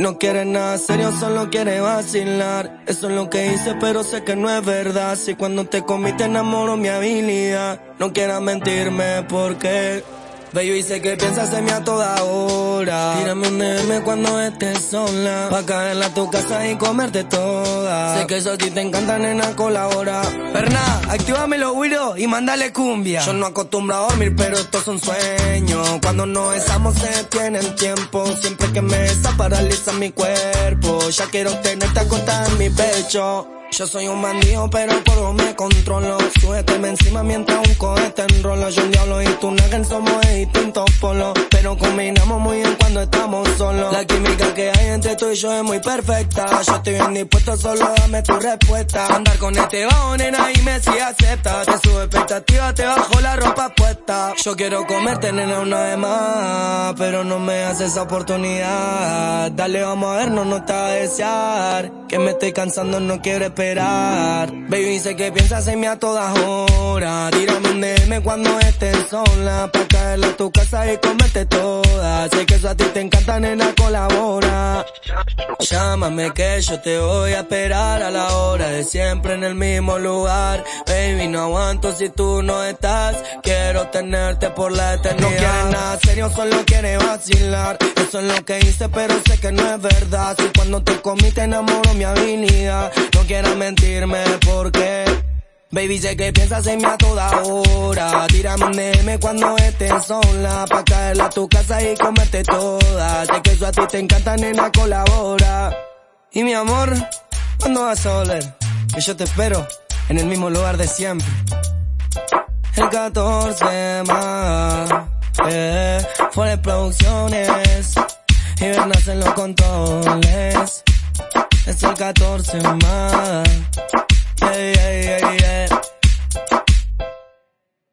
No quiere nada serio, solo quiere vacilar. Eso es lo que hice, pero sé que no es verdad. Si cuando te comí te enamoro mi habilidad. No quieras mentirme porque Baby, sé que piensas en mí a toda hora. Tírame un DM cuando estés sola. Pa' caerla a tu casa y comerte toda. Sé que eso a ti te encanta, nena, colabora. Perna, activame los güiros y mándale cumbia. Yo no acostumbro a dormir, pero esto es un sueño. Cuando nos besamos se tienen tiempo. Siempre que me besa paraliza mi cuerpo. Ya quiero tenerte acostada en mi pecho. Yo soy un bandido, pero por me controlo. Súbeteme encima mientras un cohete enrola. Yo un diablo y tú nugget somos de distintos polos. Pero combinamos muy bien cuando estamos solos. La química que hay entre tú y yo es muy perfecta. Yo estoy bien dispuesto, solo dame tu respuesta. Andar con este bajo, nena, y me si acepta. Te sube expectativa, te bajo. Yo quiero comerte, nena, una vez más. Pero no me haces esa oportunidad. Dale, vamos a vernos, no te va a desear. Que me estoy cansando, no quiero esperar. Baby, sé que piensas en mí a todas horas. Cuando estés sola. Pa' caerle a tu casa y comerte toda. Sé que eso a ti te encanta, nena, colabora. Llámame que yo te voy a esperar a la hora de siempre en el mismo lugar. Baby, no aguanto si tú no estás. Quiero tenerte por la eternidad. No quieres nada serio, solo quieres vacilar. Eso es lo que hice, pero sé que no es verdad. Si cuando te comí te enamoro mi habilidad. No quieras mentirme porque Baby, sé que piensas en mí a toda hora. Tírame un DM cuando estés sola. Pa' caerla a tu casa y comerte toda. Sé que eso a ti te encanta, nena, colabora. Y mi amor, ¿cuándo vas a volver? Que yo te espero en el mismo lugar de siempre. El 14 más. Eh, Fuera producciones. Y vernas en los controles. Es el 14 más.